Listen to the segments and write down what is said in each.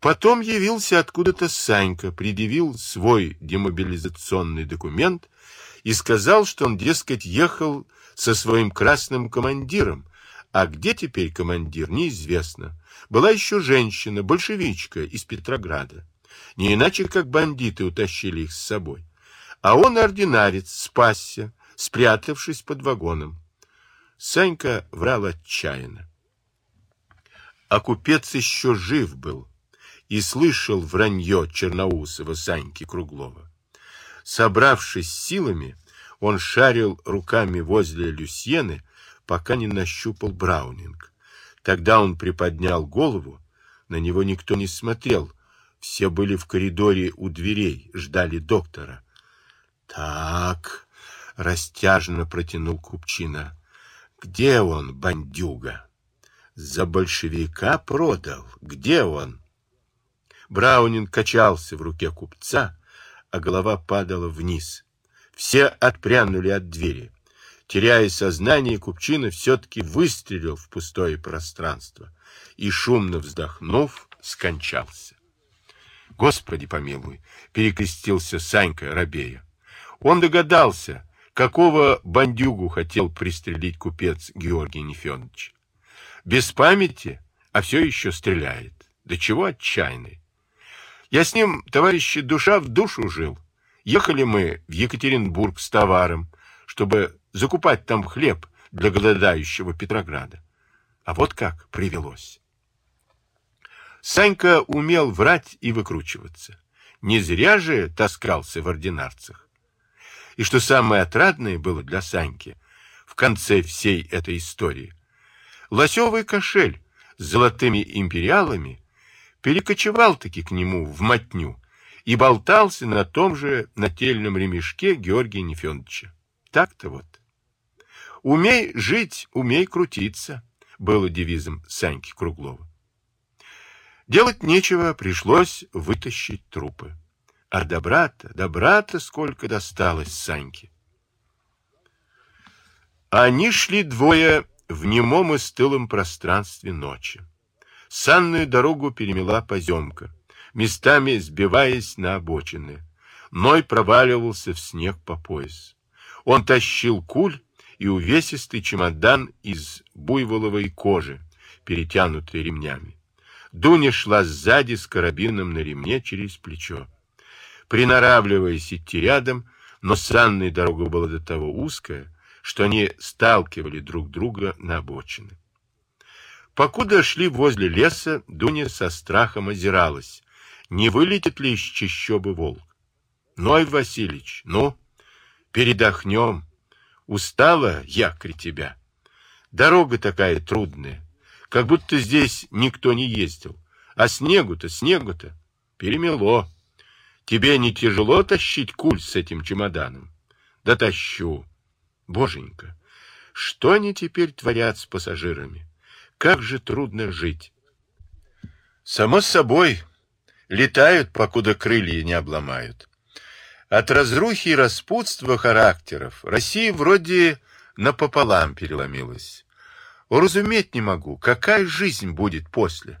Потом явился откуда-то Санька, предъявил свой демобилизационный документ и сказал, что он, дескать, ехал со своим красным командиром, а где теперь командир, неизвестно. Была еще женщина, большевичка из Петрограда. Не иначе, как бандиты утащили их с собой. А он, ординарец, спасся, спрятавшись под вагоном. Санька врал отчаянно. А купец еще жив был и слышал вранье Черноусова Саньки Круглова. Собравшись силами, он шарил руками возле Люсьены, пока не нащупал Браунинг. Тогда он приподнял голову, на него никто не смотрел, все были в коридоре у дверей, ждали доктора. Так, растяжно протянул Купчина. Где он, бандюга? За большевика продал. Где он? Браунин качался в руке купца, а голова падала вниз. Все отпрянули от двери. Теряя сознание, Купчина все-таки выстрелил в пустое пространство и, шумно вздохнув, скончался. Господи помилуй, перекрестился Санька Рабея. Он догадался, какого бандюгу хотел пристрелить купец Георгий Нефедович. Без памяти, а все еще стреляет. Да чего отчаянный. Я с ним, товарищи, душа в душу жил. Ехали мы в Екатеринбург с товаром, чтобы закупать там хлеб для голодающего Петрограда. А вот как привелось. Санька умел врать и выкручиваться. Не зря же таскался в ординарцах. И что самое отрадное было для Саньки в конце всей этой истории, лосевый кошель с золотыми империалами перекочевал-таки к нему в мотню и болтался на том же нательном ремешке Георгия Нефедовича. Так-то вот. «Умей жить, умей крутиться», было девизом Саньки Круглова. Делать нечего, пришлось вытащить трупы. А добра-то, добра-то сколько досталось Саньке. Они шли двое в немом и стылом пространстве ночи. Санную дорогу перемела поземка, местами сбиваясь на обочины. Ной проваливался в снег по пояс. Он тащил куль и увесистый чемодан из буйволовой кожи, перетянутый ремнями. Дуня шла сзади с карабином на ремне через плечо приноравливаясь идти рядом, но санная дорога была до того узкая, что они сталкивали друг друга на обочины. Покуда шли возле леса, Дуня со страхом озиралась, не вылетит ли из чащобы волк. Ной Васильевич, ну, передохнем. Устала, якорь тебя. Дорога такая трудная, как будто здесь никто не ездил. А снегу-то, снегу-то перемело. Тебе не тяжело тащить куль с этим чемоданом? Да тащу. Боженька, что они теперь творят с пассажирами? Как же трудно жить. Само собой, летают, покуда крылья не обломают. От разрухи и распутства характеров Россия вроде напополам переломилась. Уразуметь не могу, какая жизнь будет после.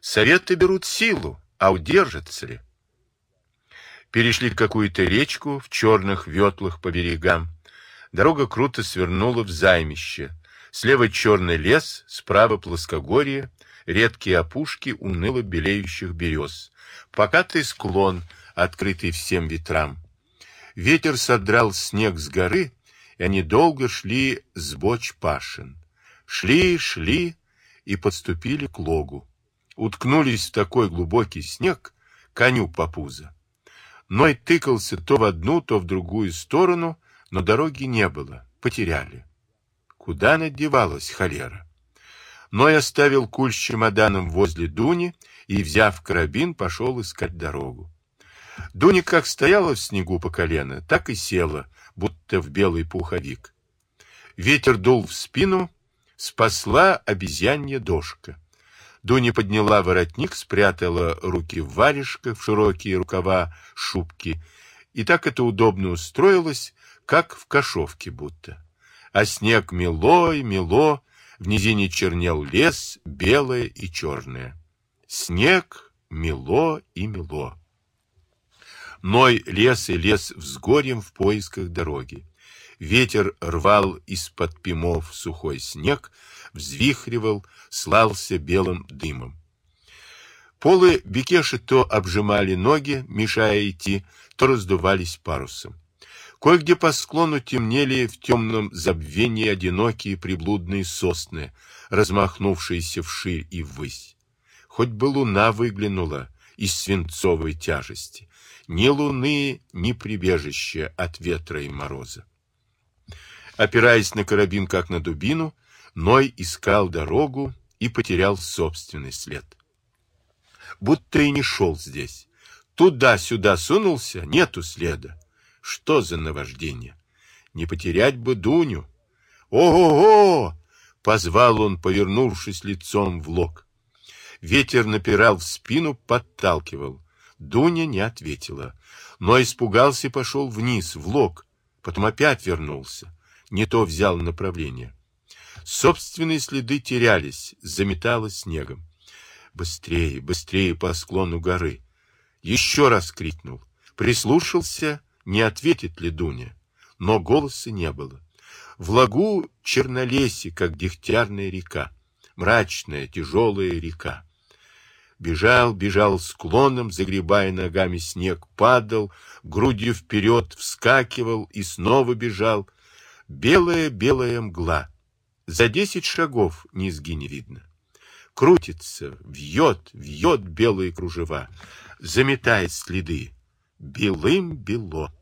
Советы берут силу, а удержатся ли? перешли какую-то речку в черных ветлах по берегам. Дорога круто свернула в займище. Слева черный лес, справа плоскогорье, редкие опушки уныло белеющих берез. Покатый склон, открытый всем ветрам. Ветер содрал снег с горы, и они долго шли с боч пашин. Шли, шли и подступили к логу. Уткнулись в такой глубокий снег, коню по пузо. Ной тыкался то в одну, то в другую сторону, но дороги не было, потеряли. Куда надевалась холера? Ной оставил куль с чемоданом возле Дуни и, взяв карабин, пошел искать дорогу. Дуня как стояла в снегу по колено, так и села, будто в белый пуховик. Ветер дул в спину, спасла обезьянья дошка. Дуня подняла воротник, спрятала руки в варежках, в широкие рукава шубки, и так это удобно устроилось, как в кошовке будто. А снег мело и мело, в низине чернел лес, белое и черное. Снег мело и мело. Ной лес и лес взгорьем в поисках дороги. Ветер рвал из-под пимов сухой снег, взвихривал, слался белым дымом. Полы Бекеши то обжимали ноги, мешая идти, то раздувались парусом. Кое-где по склону темнели в темном забвении одинокие приблудные сосны, размахнувшиеся вширь и ввысь. Хоть бы луна выглянула из свинцовой тяжести, ни луны, ни прибежище от ветра и мороза. Опираясь на карабин, как на дубину, Ной искал дорогу и потерял собственный след. Будто и не шел здесь. Туда-сюда сунулся, нету следа. Что за наваждение? Не потерять бы Дуню. Ого-го! Позвал он, повернувшись лицом в лог. Ветер напирал в спину, подталкивал. Дуня не ответила, но испугался и пошел вниз, в лог. Потом опять вернулся. Не то взял направление. Собственные следы терялись, заметало снегом. Быстрее, быстрее по склону горы. Еще раз крикнул. Прислушался, не ответит ли Дуня. Но голоса не было. В лагу чернолесье, как дегтярная река. Мрачная, тяжелая река. Бежал, бежал склоном, загребая ногами снег, падал, грудью вперед вскакивал и снова бежал. Белая-белая мгла. За десять шагов низги не видно. Крутится, вьет, вьет белые кружева, заметает следы. Белым-бело.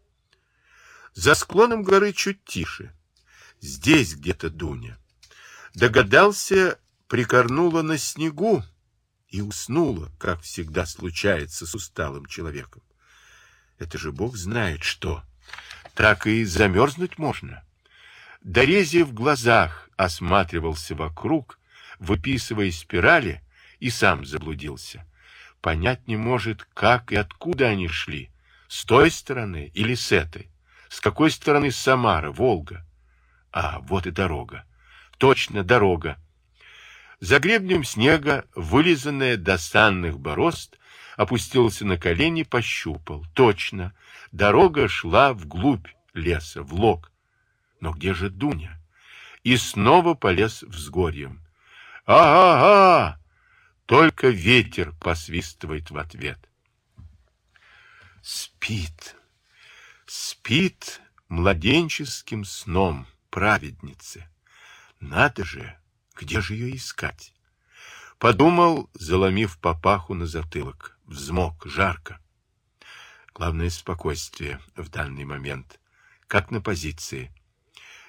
За склоном горы чуть тише. Здесь где-то Дуня. Догадался, прикорнула на снегу, и уснула, как всегда случается с усталым человеком. Это же Бог знает что. Так и замерзнуть можно. Дорези в глазах осматривался вокруг, выписывая спирали, и сам заблудился. Понять не может, как и откуда они шли. С той стороны или с этой? С какой стороны Самара, Волга? А, вот и дорога. Точно дорога. За гребнем снега, вылизанная до санных борозд, опустился на колени, пощупал. Точно, дорога шла вглубь леса, в лог. Но где же Дуня? И снова полез взгорьем. «Ага-ага!» Только ветер посвистывает в ответ. Спит, спит младенческим сном праведницы. Надо же! Где же ее искать? Подумал, заломив папаху на затылок. Взмок, жарко. Главное спокойствие в данный момент, как на позиции.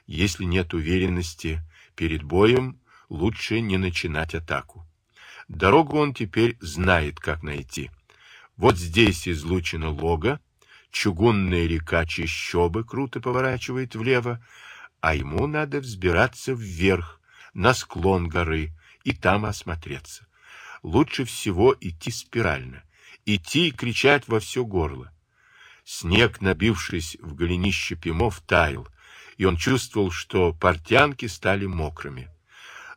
Если нет уверенности перед боем, лучше не начинать атаку. Дорогу он теперь знает, как найти. Вот здесь излучено лого, чугунная река Чищобы круто поворачивает влево, а ему надо взбираться вверх, на склон горы и там осмотреться. Лучше всего идти спирально, идти и кричать во все горло. Снег, набившись в голенище пимов, таял, и он чувствовал, что портянки стали мокрыми.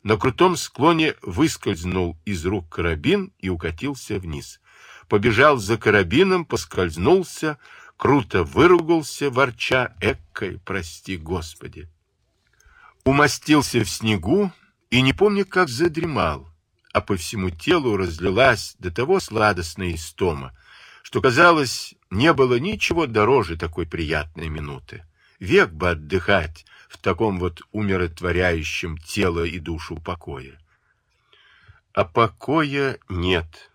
На крутом склоне выскользнул из рук карабин и укатился вниз. Побежал за карабином, поскользнулся, круто выругался, ворча «Эккой, прости, Господи!» умостился в снегу и не помню, как задремал, а по всему телу разлилась до того сладостная истома, что, казалось, не было ничего дороже такой приятной минуты. Век бы отдыхать в таком вот умиротворяющем тело и душу покое. А покоя нет.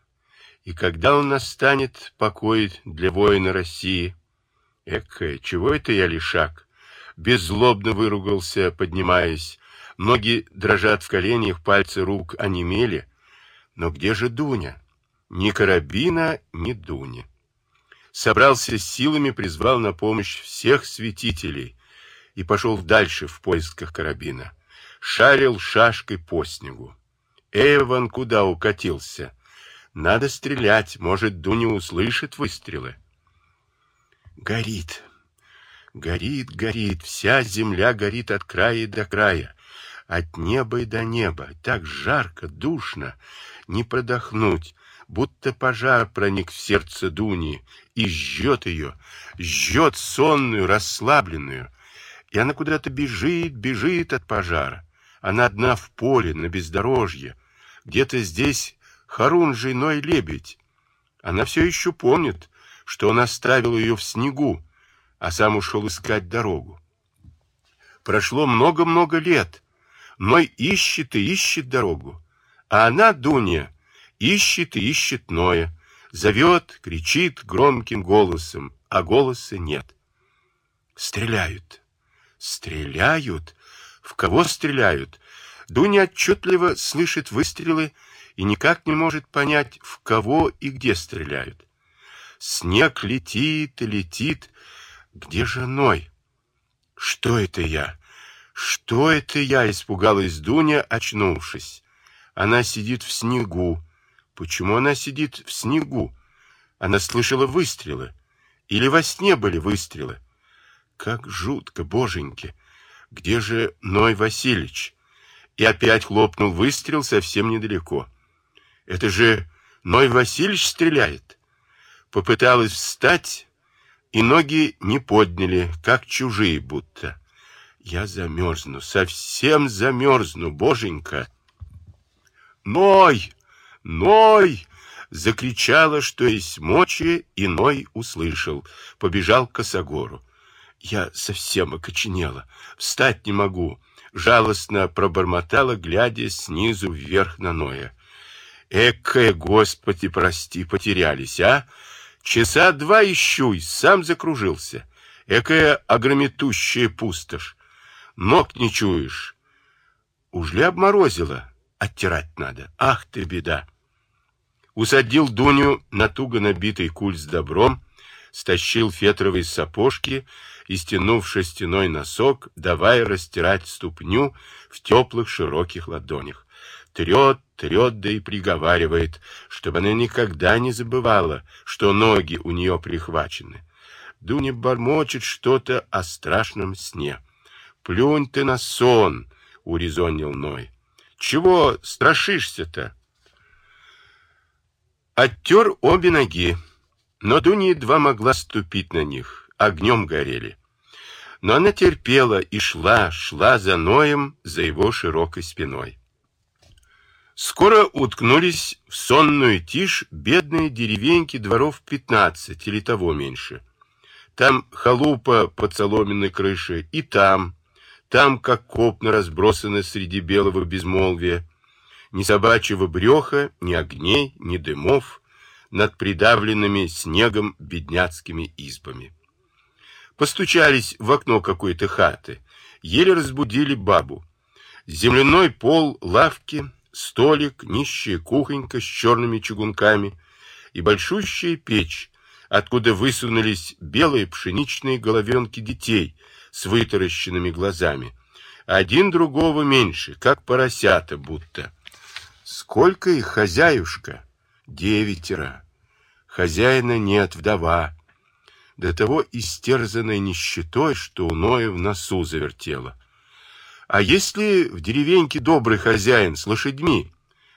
И когда он настанет, покой для воина России? Экая, чего это я лишак? беззлобно выругался, поднимаясь. Ноги дрожат в коленях, пальцы рук онемели. Но где же Дуня? Ни карабина, ни Дуни. Собрался с силами, призвал на помощь всех святителей и пошел дальше в поисках карабина. Шарил шашкой по снегу. Эван куда укатился? Надо стрелять, может, Дуня услышит выстрелы. Горит, Горит, горит, вся земля горит от края до края, от неба и до неба. Так жарко, душно, не продохнуть. будто пожар проник в сердце Дуни и жжет ее, жжет сонную, расслабленную. И она куда-то бежит, бежит от пожара. Она одна в поле, на бездорожье. Где-то здесь Харунжий Ной лебедь. Она все еще помнит, что он оставил ее в снегу, а сам ушел искать дорогу. Прошло много-много лет. Ной ищет и ищет дорогу. А она, Дуня, ищет и ищет Ноя. Зовет, кричит громким голосом, а голоса нет. Стреляют. Стреляют. В кого стреляют? Дуня отчетливо слышит выстрелы и никак не может понять, в кого и где стреляют. Снег летит летит. Где же Ной? Что это я? Что это я? Испугалась Дуня, очнувшись. Она сидит в снегу. Почему она сидит в снегу? Она слышала выстрелы. Или во сне были выстрелы? Как жутко, боженьки! Где же Ной Васильевич? И опять хлопнул выстрел совсем недалеко. Это же Ной Васильевич стреляет. Попыталась встать, и ноги не подняли, как чужие будто. Я замерзну, совсем замерзну, боженька. Ной! Ной! Закричала, что есть мочи, и Ной услышал. Побежал к косогору. Я совсем окоченела, встать не могу. Жалостно пробормотала, глядя снизу вверх на Ноя. Экая, Господи, прости, потерялись, а? Часа два ищу, и сам закружился. Экая огрометущая пустошь. Ног не чуешь. Уж ли обморозило? Оттирать надо. Ах ты, беда! Усадил Дуню на туго набитый куль с добром, стащил фетровые сапожки и, стянув шерстяной носок, давай растирать ступню в теплых широких ладонях. Трет, трет, да и приговаривает, чтобы она никогда не забывала, что ноги у нее прихвачены. Дуня бормочет что-то о страшном сне. «Плюнь ты на сон!» — урезонил Ной. «Чего страшишься-то?» Оттер обе ноги, но Дуня едва могла ступить на них, огнем горели. Но она терпела и шла, шла за Ноем, за его широкой спиной. Скоро уткнулись в сонную тишь бедные деревеньки дворов пятнадцать или того меньше. Там халупа под соломенной крышей, и там, там, как копна разбросаны среди белого безмолвия, ни собачьего бреха, ни огней, ни дымов над придавленными снегом бедняцкими избами. Постучались в окно какой-то хаты, еле разбудили бабу. Земляной пол лавки — столик, нищая кухонька с черными чугунками и большущая печь, откуда высунулись белые пшеничные головенки детей с вытаращенными глазами. Один другого меньше, как поросята будто. Сколько их, хозяюшка? Девятеро. Хозяина нет, вдова. До того истерзанной нищетой, что у Ноя в носу завертела. А если в деревеньке добрый хозяин с лошадьми,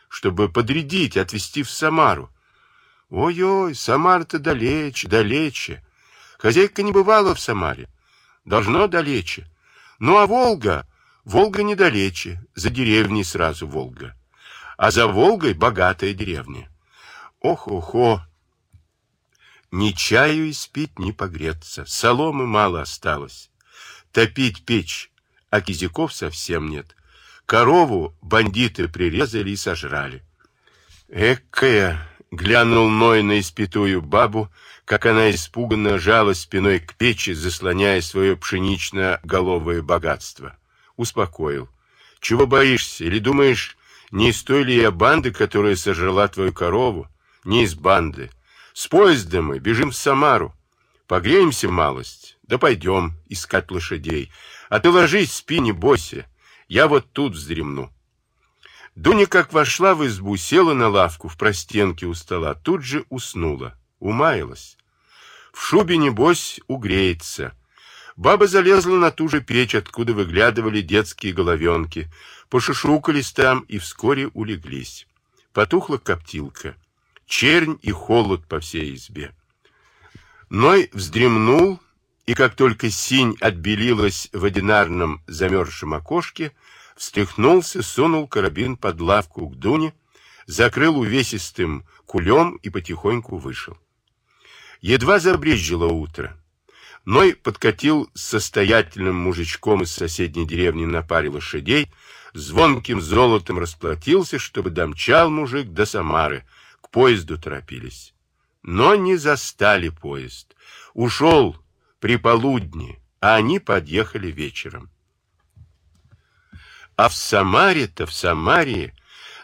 чтобы подрядить, отвезти в Самару? Ой-ой, Самара-то далече, далече. Хозяйка не бывала в Самаре. Должно далече. Ну, а Волга? Волга недалече, за деревней сразу Волга. А за Волгой богатая деревня. Ох-охо! Ни чаю испить, ни погреться. Соломы мало осталось. Топить печь а кизиков совсем нет. Корову бандиты прирезали и сожрали. Экая! Глянул Ной на испитую бабу, как она испуганно жала спиной к печи, заслоняя свое пшенично-головое богатство. Успокоил. Чего боишься? Или думаешь, не из той ли я банды, которая сожрала твою корову? Не из банды. С поезда мы бежим в Самару. Погреемся малость, да пойдем искать лошадей. А ты ложись, спи, не бойся. Я вот тут вздремну. Дуня, как вошла в избу, села на лавку в простенке у стола, тут же уснула, умаялась. В шубе, небось, угреется. Баба залезла на ту же печь, откуда выглядывали детские головенки, пошушукались там и вскоре улеглись. Потухла коптилка. чернь и холод по всей избе. Ной вздремнул, и как только синь отбелилась в одинарном замерзшем окошке, встряхнулся, сунул карабин под лавку к Дуне, закрыл увесистым кулем и потихоньку вышел. Едва забрежило утро. Ной подкатил с состоятельным мужичком из соседней деревни на паре лошадей, звонким золотом расплатился, чтобы домчал мужик до Самары, к поезду торопились. Но не застали поезд. Ушел при полудне, а они подъехали вечером. А в Самаре-то, в Самаре,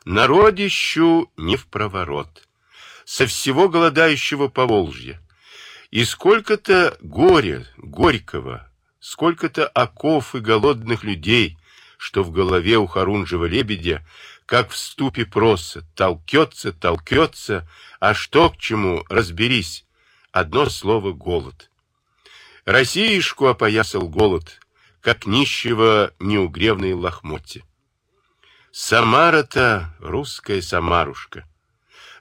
народищу не в проворот. Со всего голодающего Поволжья и сколько-то горя, горького, сколько-то оков и голодных людей, что в голове у Харунжева лебедя, как в ступе проса, толкется, толкется, а что к чему, разберись. Одно слово — голод. Россиишку опоясал голод, как нищего неугревные лохмотья. Самара-то русская Самарушка.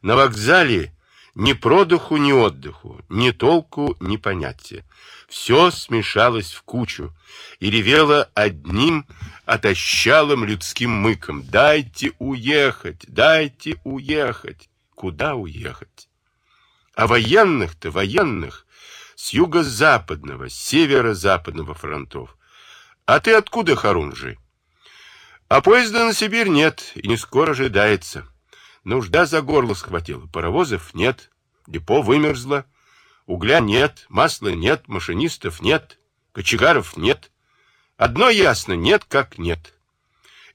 На вокзале ни продуху, ни отдыху, ни толку, ни понятия. Все смешалось в кучу и ревело одним отощалым людским мыком. «Дайте уехать! Дайте уехать!» Куда уехать? А военных-то, военных, с юго-западного, северо-западного фронтов. А ты откуда, Харунжи? А поезда на Сибирь нет, и не скоро ожидается. Нужда за горло схватила. Паровозов нет, депо вымерзло, угля нет, масла нет, машинистов нет, кочегаров нет. Одно ясно, нет как нет.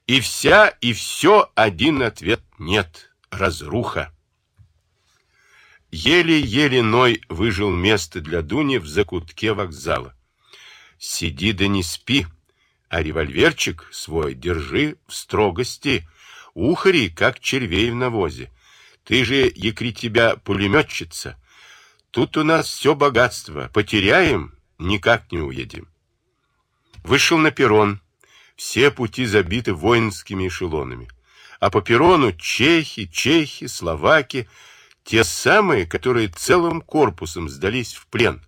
И вся, и все один ответ нет. Разруха. Еле-еле Ной выжил место для Дуни в закутке вокзала. Сиди да не спи, а револьверчик свой держи в строгости, Ухари, как червей в навозе. Ты же, якри тебя, пулеметчица. Тут у нас все богатство. Потеряем, никак не уедем. Вышел на перрон. Все пути забиты воинскими эшелонами. А по перрону чехи, чехи, словаки, те самые, которые целым корпусом сдались в плен,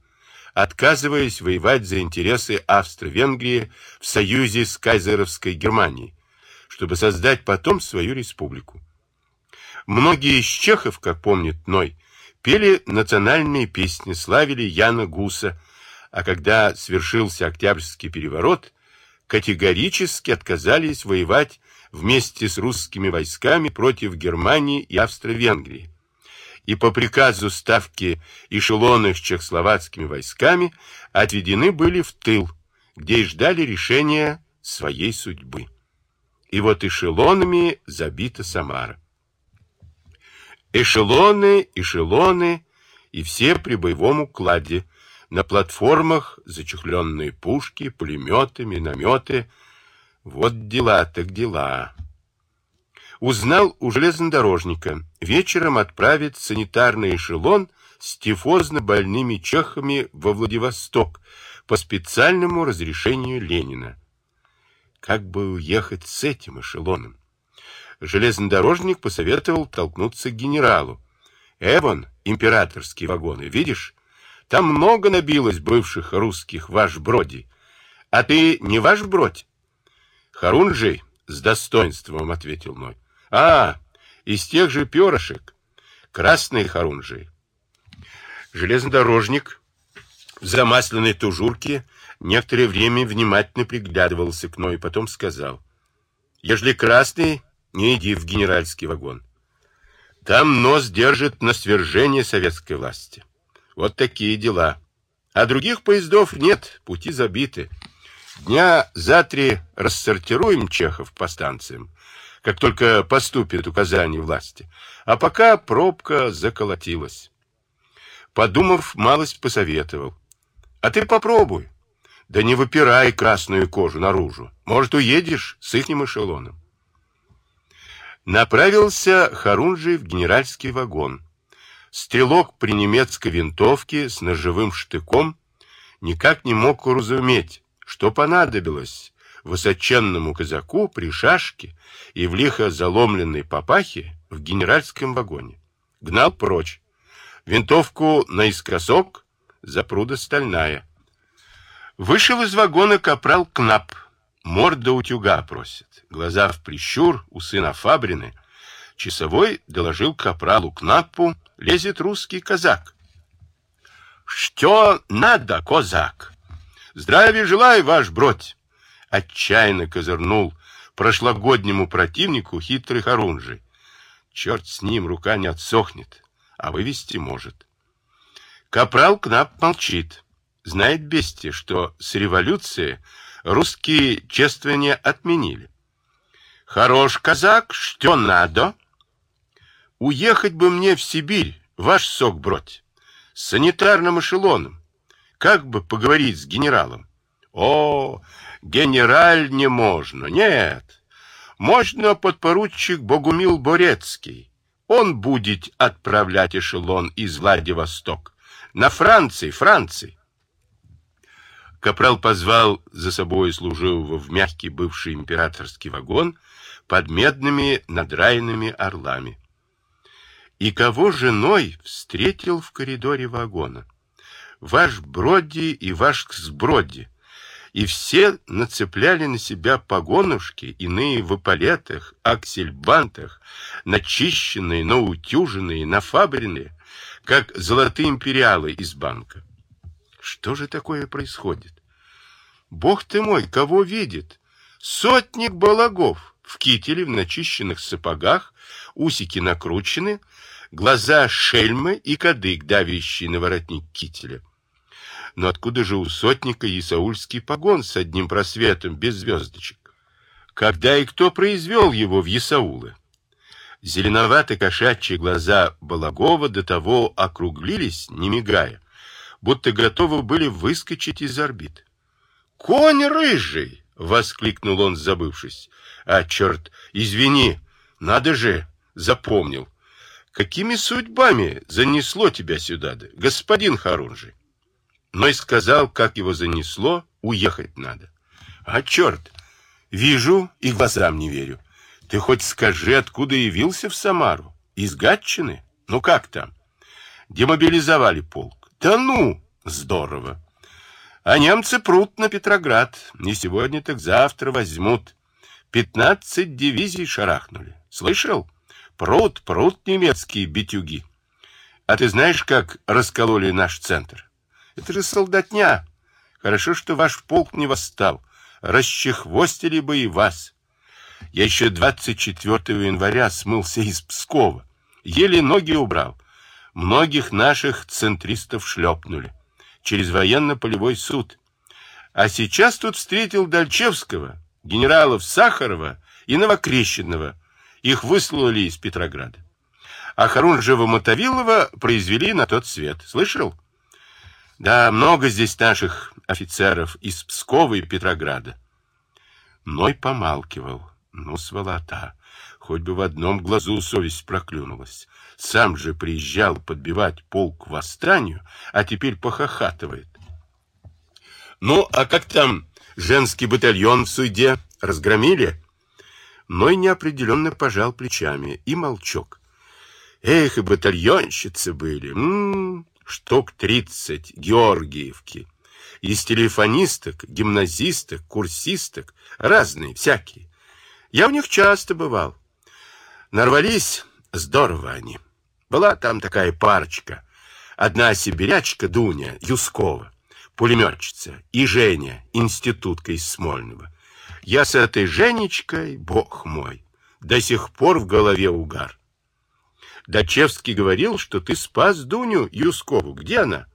отказываясь воевать за интересы Австро-Венгрии в союзе с кайзеровской Германией чтобы создать потом свою республику. Многие из чехов, как помнит Ной, пели национальные песни, славили Яна Гуса, а когда свершился Октябрьский переворот, категорически отказались воевать вместе с русскими войсками против Германии и Австро-Венгрии. И по приказу ставки эшелоны с чехословацкими войсками отведены были в тыл, где и ждали решения своей судьбы и вот эшелонами забита Самара. Эшелоны, эшелоны, и все при боевом укладе. На платформах зачехленные пушки, пулеметы, минометы. Вот дела так дела. Узнал у железнодорожника. Вечером отправит санитарный эшелон с тифозно больными чехами во Владивосток по специальному разрешению Ленина как бы уехать с этим эшелоном. Железнодорожник посоветовал толкнуться к генералу. «Эван, императорские вагоны, видишь? Там много набилось бывших русских ваш броди. А ты не ваш бродь?» «Харунжий», — с достоинством ответил Ной. «А, из тех же перышек. Красные Харунжий». Железнодорожник в замасленной тужурке некоторое время внимательно приглядывался к Ной, потом сказал, «Ежели красный, не иди в генеральский вагон. Там нос держит на свержение советской власти. Вот такие дела. А других поездов нет, пути забиты. Дня за три рассортируем чехов по станциям, как только поступит указание власти. А пока пробка заколотилась». Подумав, малость посоветовал. «А ты попробуй». Да не выпирай красную кожу наружу. Может, уедешь с ихним эшелоном. Направился Харунжий в генеральский вагон. Стрелок при немецкой винтовке с ножевым штыком никак не мог уразуметь, что понадобилось высоченному казаку при шашке и в лихо заломленной папахе в генеральском вагоне. Гнал прочь. Винтовку наискосок, запруда стальная. Вышел из вагона капрал Кнап. Морда утюга просит. Глаза в прищур, усы нафабрины. Часовой доложил капралу Кнапу, лезет русский казак. «Что надо, козак?» «Здравия желаю, ваш бродь!» Отчаянно козырнул прошлогоднему противнику хитрый Харунжий. Черт с ним, рука не отсохнет, а вывести может. Капрал Кнап молчит. Знает бестия, что с революцией русские чествования отменили. Хорош казак, что надо? Уехать бы мне в Сибирь, ваш сок бродь с санитарным эшелоном. Как бы поговорить с генералом? О, генераль не можно, нет. Можно подпоручик Богумил Борецкий. Он будет отправлять эшелон из Владивосток. На Франции, Франции. Капрал позвал за собой служивого в мягкий бывший императорский вагон под медными надраенными орлами и кого женой встретил в коридоре вагона. Ваш Броди и ваш Сброди. И все нацепляли на себя погонушки, иные в эполетах, аксельбантах, начищенные, наутюженные, нафабренные, как золотые империалы из банка. Что же такое происходит? Бог ты мой, кого видит? Сотник балагов в кителе, в начищенных сапогах, усики накручены, глаза шельмы и кадык, давящий на воротник кителя. Но откуда же у сотника исаульский погон с одним просветом, без звездочек? Когда и кто произвел его в Исаулы? Зеленовато-кошачьи глаза Балагова до того округлились, не мигая, будто готовы были выскочить из орбит. «Конь рыжий!» — воскликнул он, забывшись. «А, черт, извини, надо же, запомнил. Какими судьбами занесло тебя сюда, да, господин Харунжи? Но и сказал, как его занесло, уехать надо. А черт, вижу и глазам не верю. Ты хоть скажи, откуда явился в Самару? Из Гатчины? Ну как там? Демобилизовали полк. Да ну, здорово. А немцы прут на Петроград. Не сегодня, так завтра возьмут. Пятнадцать дивизий шарахнули. Слышал? Прут, прут немецкие битюги. А ты знаешь, как раскололи наш центр? Это же солдатня. Хорошо, что ваш полк не восстал. Расчехвостили бы и вас. Я еще 24 января смылся из Пскова. Еле ноги убрал. Многих наших центристов шлепнули. Через военно-полевой суд. А сейчас тут встретил Дальчевского, генералов Сахарова и Новокрещенного, их выслали из Петрограда. А Харунжева-Мотовилова произвели на тот свет. Слышал? Да, много здесь наших офицеров из Пскова и Петрограда. Ной помалкивал. Ну, сволота, хоть бы в одном глазу совесть проклюнулась. Сам же приезжал подбивать полк к восстанию, а теперь похохатывает. Ну, а как там женский батальон в суде? Разгромили? Ной неопределенно пожал плечами и молчок. Эх, и батальонщицы были. М -м, штук тридцать, Георгиевки. Из телефонисток, гимназисток, курсисток, разные, всякие. Я у них часто бывал. Нарвались здорово они. Была там такая парочка. Одна сибирячка Дуня Юскова, пулеметчица, и Женя, институтка из Смольного. Я с этой Женечкой, бог мой, до сих пор в голове угар. Дачевский говорил, что ты спас Дуню Юскову. Где она?